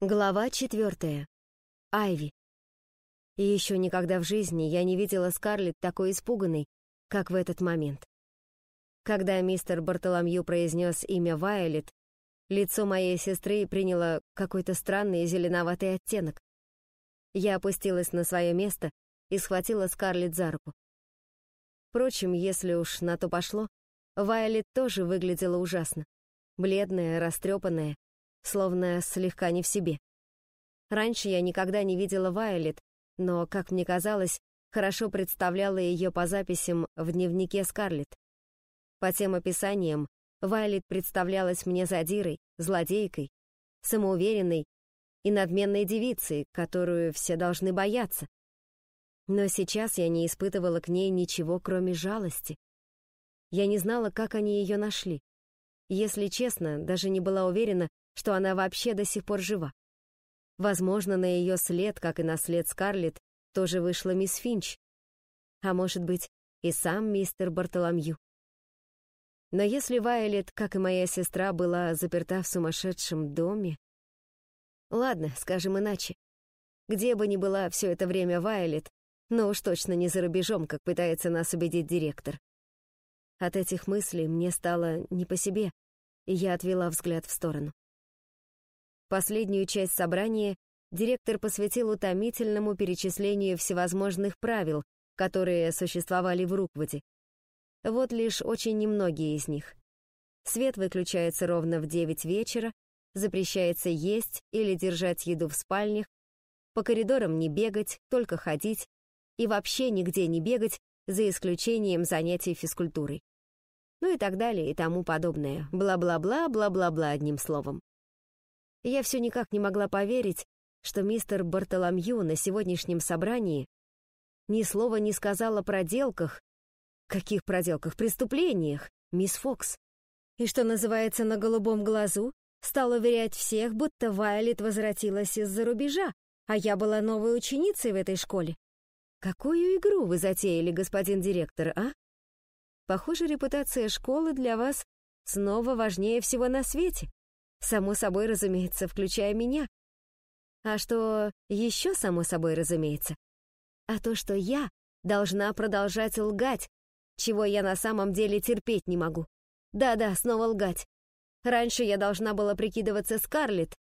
Глава четвертая. Айви. И еще никогда в жизни я не видела Скарлетт такой испуганной, как в этот момент. Когда мистер Бартоломью произнес имя Вайолет, лицо моей сестры приняло какой-то странный зеленоватый оттенок. Я опустилась на свое место и схватила Скарлетт за руку. Впрочем, если уж на то пошло, Вайолет тоже выглядела ужасно. Бледная, растрепанная, словно слегка не в себе. Раньше я никогда не видела Вайолет, но, как мне казалось, хорошо представляла ее по записям в дневнике Скарлетт. По тем описаниям, Вайолет представлялась мне задирой, злодейкой, самоуверенной и надменной девицей, которую все должны бояться. Но сейчас я не испытывала к ней ничего, кроме жалости. Я не знала, как они ее нашли. Если честно, даже не была уверена, что она вообще до сих пор жива. Возможно, на ее след, как и на след Скарлетт, тоже вышла мисс Финч. А может быть, и сам мистер Бартоломью. Но если Вайолет, как и моя сестра, была заперта в сумасшедшем доме... Ладно, скажем иначе. Где бы ни была все это время Вайолет, но уж точно не за рубежом, как пытается нас убедить директор. От этих мыслей мне стало не по себе, и я отвела взгляд в сторону. Последнюю часть собрания директор посвятил утомительному перечислению всевозможных правил, которые существовали в Руквуде. Вот лишь очень немногие из них. Свет выключается ровно в 9 вечера, запрещается есть или держать еду в спальнях, по коридорам не бегать, только ходить, и вообще нигде не бегать, за исключением занятий физкультурой. Ну и так далее и тому подобное. Бла-бла-бла, бла-бла-бла одним словом. Я все никак не могла поверить, что мистер Бартоломью на сегодняшнем собрании ни слова не сказал о проделках, каких проделках, преступлениях, мисс Фокс. И что называется на голубом глазу, стал уверять всех, будто Вайлет возвратилась из-за рубежа, а я была новой ученицей в этой школе. Какую игру вы затеяли, господин директор, а? Похоже, репутация школы для вас снова важнее всего на свете. Само собой разумеется, включая меня. А что еще само собой разумеется? А то, что я должна продолжать лгать, чего я на самом деле терпеть не могу. Да-да, снова лгать. Раньше я должна была прикидываться Скарлетт.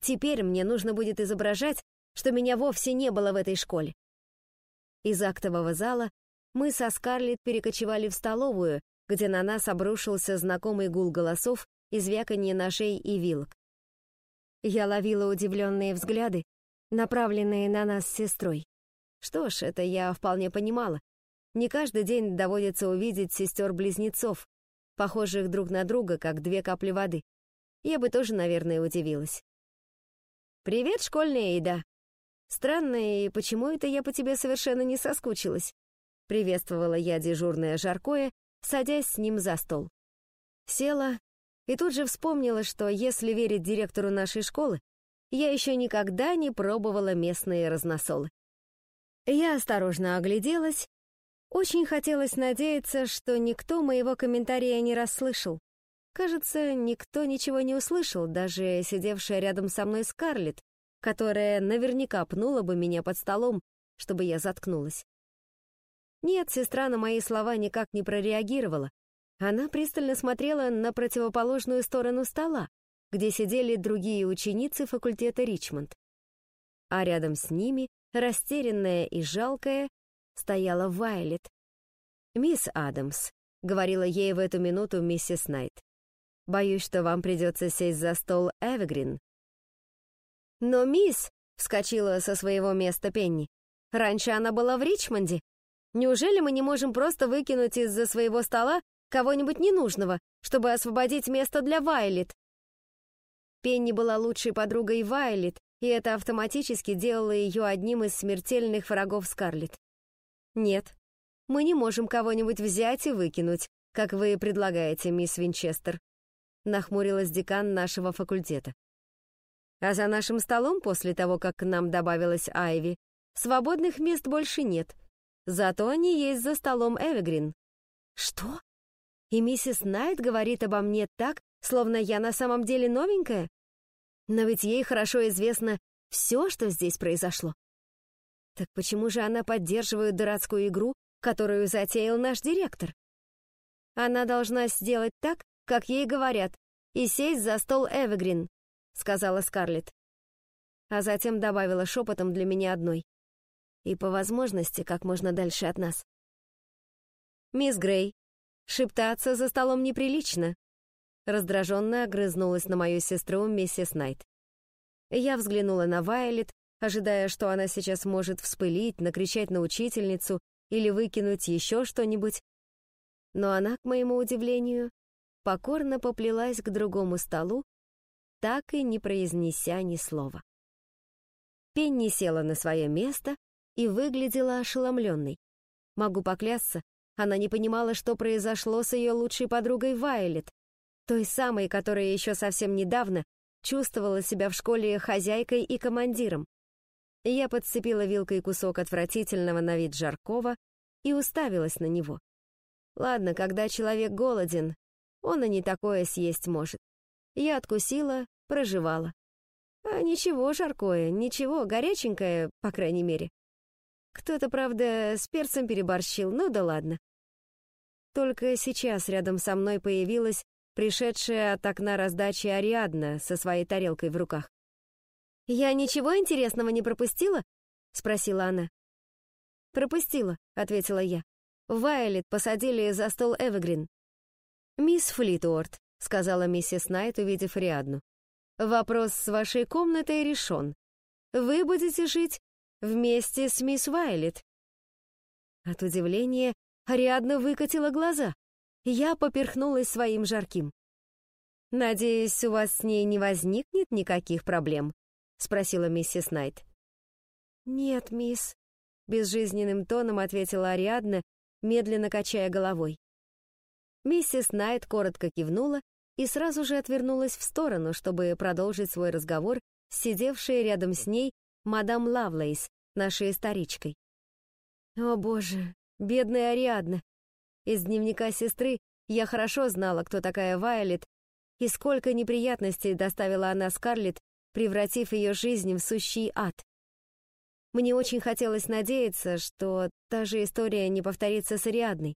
Теперь мне нужно будет изображать, что меня вовсе не было в этой школе. Из актового зала мы со Скарлетт перекочевали в столовую, где на нас обрушился знакомый гул голосов и звяканье ножей и вилок. Я ловила удивленные взгляды, направленные на нас с сестрой. Что ж, это я вполне понимала. Не каждый день доводится увидеть сестер-близнецов, похожих друг на друга, как две капли воды. Я бы тоже, наверное, удивилась. «Привет, школьная еда!» «Странно, и почему это я по тебе совершенно не соскучилась?» Приветствовала я дежурное жаркое, садясь с ним за стол. Села и тут же вспомнила, что, если верить директору нашей школы, я еще никогда не пробовала местные разносолы. Я осторожно огляделась. Очень хотелось надеяться, что никто моего комментария не расслышал. Кажется, никто ничего не услышал, даже сидевшая рядом со мной Скарлетт, которая наверняка пнула бы меня под столом, чтобы я заткнулась. Нет, сестра на мои слова никак не прореагировала, она пристально смотрела на противоположную сторону стола, где сидели другие ученицы факультета Ричмонд. А рядом с ними, растерянная и жалкая, стояла Вайлет. «Мисс Адамс», — говорила ей в эту минуту миссис Найт, «боюсь, что вам придется сесть за стол Эвегрин». «Но мисс», — вскочила со своего места Пенни, «раньше она была в Ричмонде. Неужели мы не можем просто выкинуть из-за своего стола Кого-нибудь ненужного, чтобы освободить место для Вайлет. Пенни была лучшей подругой Вайлет, и это автоматически делало ее одним из смертельных врагов Скарлетт. Нет, мы не можем кого-нибудь взять и выкинуть, как вы предлагаете, мисс Винчестер. Нахмурилась декан нашего факультета. А за нашим столом, после того, как к нам добавилась Айви, свободных мест больше нет. Зато они есть за столом Эвегрин. Что? И миссис Найт говорит обо мне так, словно я на самом деле новенькая? Но ведь ей хорошо известно все, что здесь произошло. Так почему же она поддерживает дурацкую игру, которую затеял наш директор? Она должна сделать так, как ей говорят, и сесть за стол Эвегрин, сказала Скарлетт. А затем добавила шепотом для меня одной. И по возможности как можно дальше от нас. «Мисс Грей, шептаться за столом неприлично», раздраженно огрызнулась на мою сестру миссис Найт. Я взглянула на Вайлет, ожидая, что она сейчас может вспылить, накричать на учительницу или выкинуть еще что-нибудь. Но она, к моему удивлению, покорно поплелась к другому столу, так и не произнеся ни слова. Пенни села на свое место и выглядела ошеломленной. Могу поклясться, она не понимала, что произошло с ее лучшей подругой Вайлет, той самой, которая еще совсем недавно чувствовала себя в школе хозяйкой и командиром. Я подцепила вилкой кусок отвратительного на вид жаркого и уставилась на него. Ладно, когда человек голоден, он и не такое съесть может. Я откусила, проживала. А ничего жаркое, ничего, горяченькое, по крайней мере. Кто-то, правда, с перцем переборщил, ну да ладно. Только сейчас рядом со мной появилась пришедшая от окна раздачи Ариадна со своей тарелкой в руках. «Я ничего интересного не пропустила?» — спросила она. «Пропустила», — ответила я. Вайлет посадили за стол Эвегрин. «Мисс Флитуорт», — сказала миссис Найт, увидев Ариадну. «Вопрос с вашей комнатой решен. Вы будете жить вместе с мисс Вайлет». От удивления Ариадна выкатила глаза. Я поперхнулась своим жарким. «Надеюсь, у вас с ней не возникнет никаких проблем?» — спросила миссис Найт. «Нет, мисс», — безжизненным тоном ответила Ариадна, медленно качая головой. Миссис Найт коротко кивнула и сразу же отвернулась в сторону, чтобы продолжить свой разговор с сидевшей рядом с ней мадам Лавлейс, нашей старичкой. О боже, бедная Ариадна. Из дневника сестры я хорошо знала, кто такая Вайлет, и сколько неприятностей доставила она Скарлетт превратив ее жизнь в сущий ад. Мне очень хотелось надеяться, что та же история не повторится с Ариадной.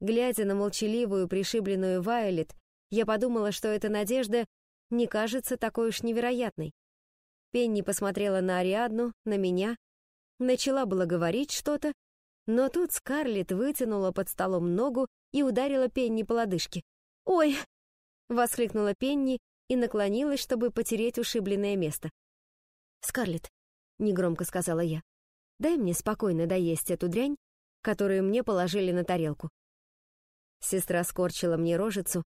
Глядя на молчаливую, пришибленную Вайолет, я подумала, что эта надежда не кажется такой уж невероятной. Пенни посмотрела на Ариадну, на меня, начала было говорить что-то, но тут Скарлетт вытянула под столом ногу и ударила Пенни по лодыжке. «Ой!» — воскликнула Пенни и наклонилась, чтобы потереть ушибленное место. «Скарлетт», — негромко сказала я, — «дай мне спокойно доесть эту дрянь, которую мне положили на тарелку». Сестра скорчила мне рожицу.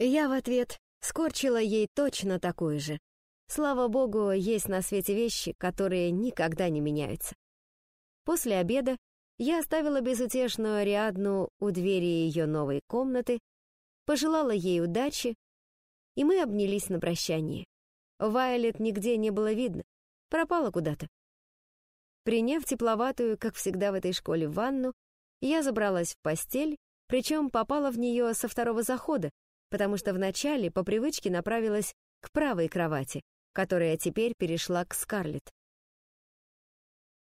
Я в ответ скорчила ей точно такую же. Слава богу, есть на свете вещи, которые никогда не меняются. После обеда я оставила безутешную Ариадну у двери ее новой комнаты, пожелала ей удачи и мы обнялись на прощание. Вайолет нигде не было видно, пропала куда-то. Приняв тепловатую, как всегда в этой школе, ванну, я забралась в постель, причем попала в нее со второго захода, потому что вначале по привычке направилась к правой кровати, которая теперь перешла к Скарлетт.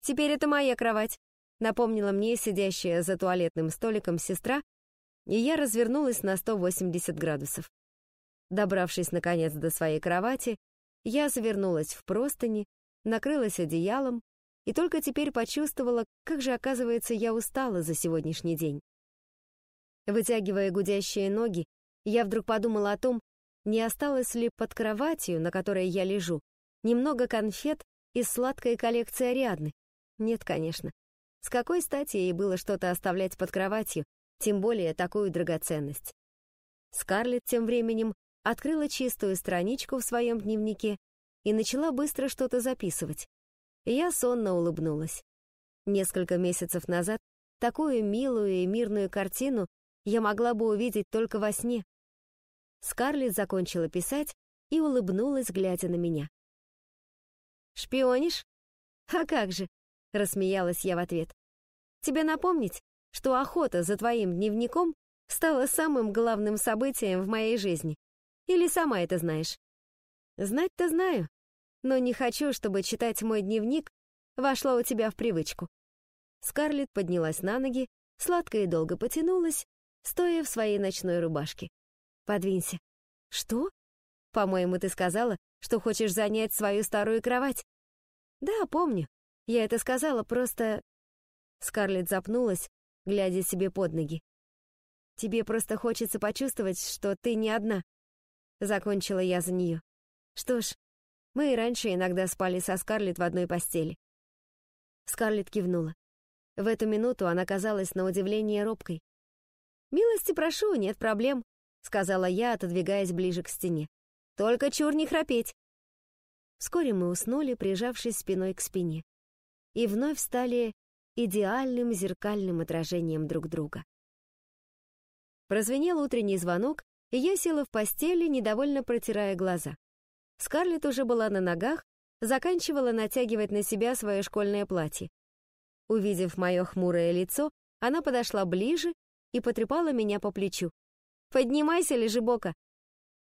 «Теперь это моя кровать», — напомнила мне сидящая за туалетным столиком сестра, и я развернулась на 180 градусов. Добравшись, наконец, до своей кровати, я завернулась в простыни, накрылась одеялом и только теперь почувствовала, как же, оказывается, я устала за сегодняшний день. Вытягивая гудящие ноги, я вдруг подумала о том, не осталось ли под кроватью, на которой я лежу, немного конфет из сладкой коллекции Ариадны. Нет, конечно. С какой стати ей было что-то оставлять под кроватью, тем более такую драгоценность? Скарлетт тем временем открыла чистую страничку в своем дневнике и начала быстро что-то записывать. Я сонно улыбнулась. Несколько месяцев назад такую милую и мирную картину я могла бы увидеть только во сне. Скарлетт закончила писать и улыбнулась, глядя на меня. «Шпионишь? А как же!» — рассмеялась я в ответ. «Тебе напомнить, что охота за твоим дневником стала самым главным событием в моей жизни?» Или сама это знаешь?» Знать-то знаю, но не хочу, чтобы читать мой дневник вошло у тебя в привычку. Скарлетт поднялась на ноги, сладко и долго потянулась, стоя в своей ночной рубашке. «Подвинься». «Что?» «По-моему, ты сказала, что хочешь занять свою старую кровать». «Да, помню. Я это сказала, просто...» Скарлетт запнулась, глядя себе под ноги. «Тебе просто хочется почувствовать, что ты не одна». Закончила я за нее. Что ж, мы и раньше иногда спали со Скарлетт в одной постели. Скарлетт кивнула. В эту минуту она казалась на удивление робкой. «Милости прошу, нет проблем», — сказала я, отодвигаясь ближе к стене. «Только чур не храпеть». Вскоре мы уснули, прижавшись спиной к спине, и вновь стали идеальным зеркальным отражением друг друга. Прозвенел утренний звонок, и я села в постели, недовольно протирая глаза. Скарлетт уже была на ногах, заканчивала натягивать на себя свое школьное платье. Увидев мое хмурое лицо, она подошла ближе и потрепала меня по плечу. «Поднимайся, лежебока!»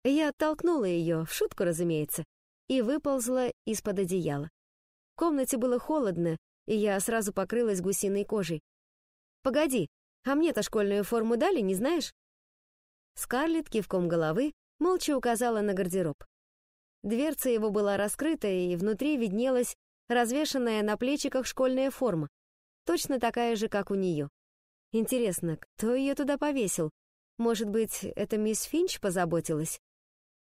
Я оттолкнула ее, в шутку, разумеется, и выползла из-под одеяла. В комнате было холодно, и я сразу покрылась гусиной кожей. «Погоди, а мне-то школьную форму дали, не знаешь?» Скарлетт кивком головы молча указала на гардероб. Дверца его была раскрыта, и внутри виднелась развешанная на плечиках школьная форма, точно такая же, как у нее. Интересно, кто ее туда повесил? Может быть, это мисс Финч позаботилась?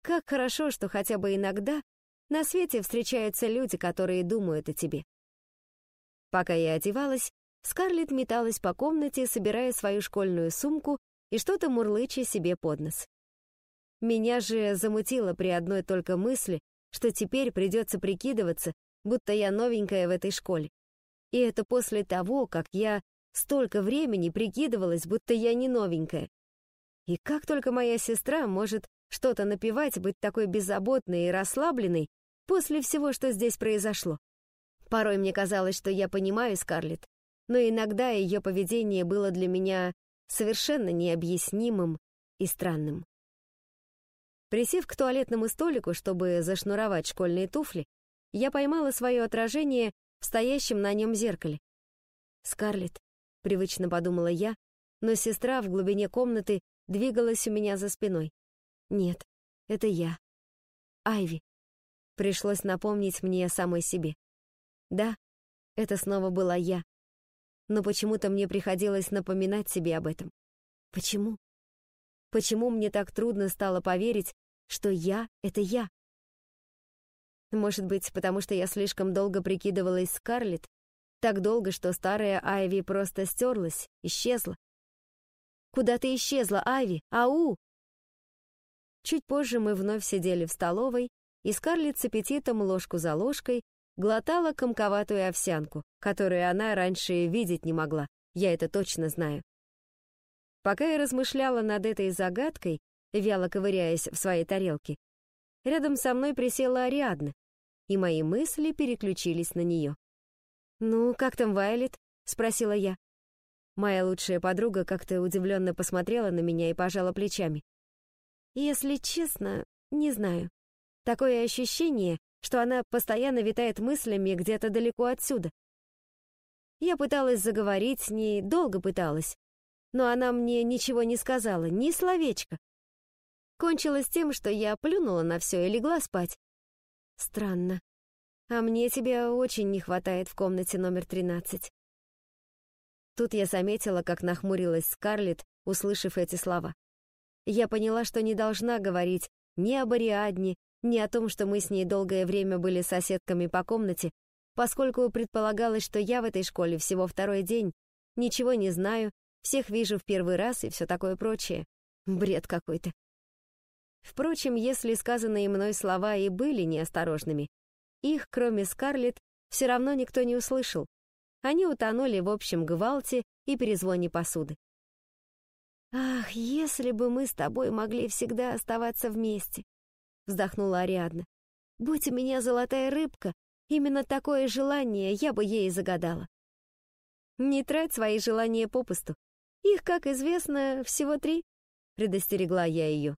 Как хорошо, что хотя бы иногда на свете встречаются люди, которые думают о тебе. Пока я одевалась, Скарлетт металась по комнате, собирая свою школьную сумку и что-то мурлыча себе под нос. Меня же замутило при одной только мысли, что теперь придется прикидываться, будто я новенькая в этой школе. И это после того, как я столько времени прикидывалась, будто я не новенькая. И как только моя сестра может что-то напевать, быть такой беззаботной и расслабленной после всего, что здесь произошло. Порой мне казалось, что я понимаю Скарлетт, но иногда ее поведение было для меня совершенно необъяснимым и странным. Присев к туалетному столику, чтобы зашнуровать школьные туфли, я поймала свое отражение в стоящем на нем зеркале. «Скарлетт», — привычно подумала я, но сестра в глубине комнаты двигалась у меня за спиной. «Нет, это я. Айви». Пришлось напомнить мне самой себе. Да, это снова была я. Но почему-то мне приходилось напоминать себе об этом. Почему? Почему мне так трудно стало поверить, что я — это я? Может быть, потому что я слишком долго прикидывалась Скарлетт, так долго, что старая Айви просто стерлась, исчезла. «Куда ты исчезла, Айви? Ау!» Чуть позже мы вновь сидели в столовой, и Скарлетт с аппетитом ложку за ложкой глотала комковатую овсянку, которую она раньше видеть не могла, я это точно знаю. Пока я размышляла над этой загадкой, вяло ковыряясь в своей тарелке, рядом со мной присела Ариадна, и мои мысли переключились на нее. «Ну, как там Вайлет?» — спросила я. Моя лучшая подруга как-то удивленно посмотрела на меня и пожала плечами. «Если честно, не знаю. Такое ощущение, что она постоянно витает мыслями где-то далеко отсюда. Я пыталась заговорить с ней, долго пыталась, но она мне ничего не сказала, ни словечка. Кончилось тем, что я плюнула на все и легла спать. Странно. А мне тебя очень не хватает в комнате номер 13. Тут я заметила, как нахмурилась Скарлетт, услышав эти слова. Я поняла, что не должна говорить ни об Ариадне, ни о том, что мы с ней долгое время были соседками по комнате, поскольку предполагалось, что я в этой школе всего второй день, ничего не знаю всех вижу в первый раз и все такое прочее. Бред какой-то. Впрочем, если сказанные мной слова и были неосторожными, их, кроме Скарлетт, все равно никто не услышал. Они утонули в общем гвалте и перезвоне посуды. «Ах, если бы мы с тобой могли всегда оставаться вместе!» — вздохнула Ариадна. «Будь у меня золотая рыбка, именно такое желание я бы ей загадала». «Не трать свои желания попусту. Их, как известно, всего три, предостерегла я ее.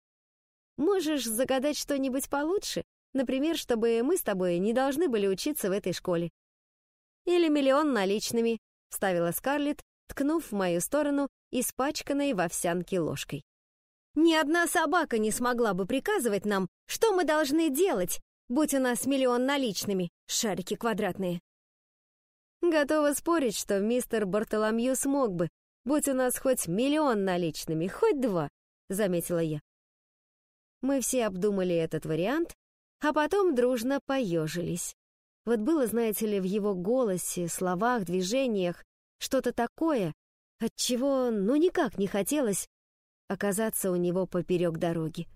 Можешь загадать что-нибудь получше, Например, чтобы мы с тобой не должны были учиться в этой школе. Или миллион наличными, вставила Скарлетт, ткнув в мою сторону испачканной в овсянке ложкой. Ни одна собака не смогла бы приказывать нам, что мы должны делать, будь у нас миллион наличными, шарики квадратные. Готова спорить, что мистер Бартоломью смог бы, будь у нас хоть миллион наличными, хоть два, заметила я. Мы все обдумали этот вариант, а потом дружно поежились. Вот было, знаете ли, в его голосе, словах, движениях что-то такое, от чего ну никак не хотелось оказаться у него поперек дороги.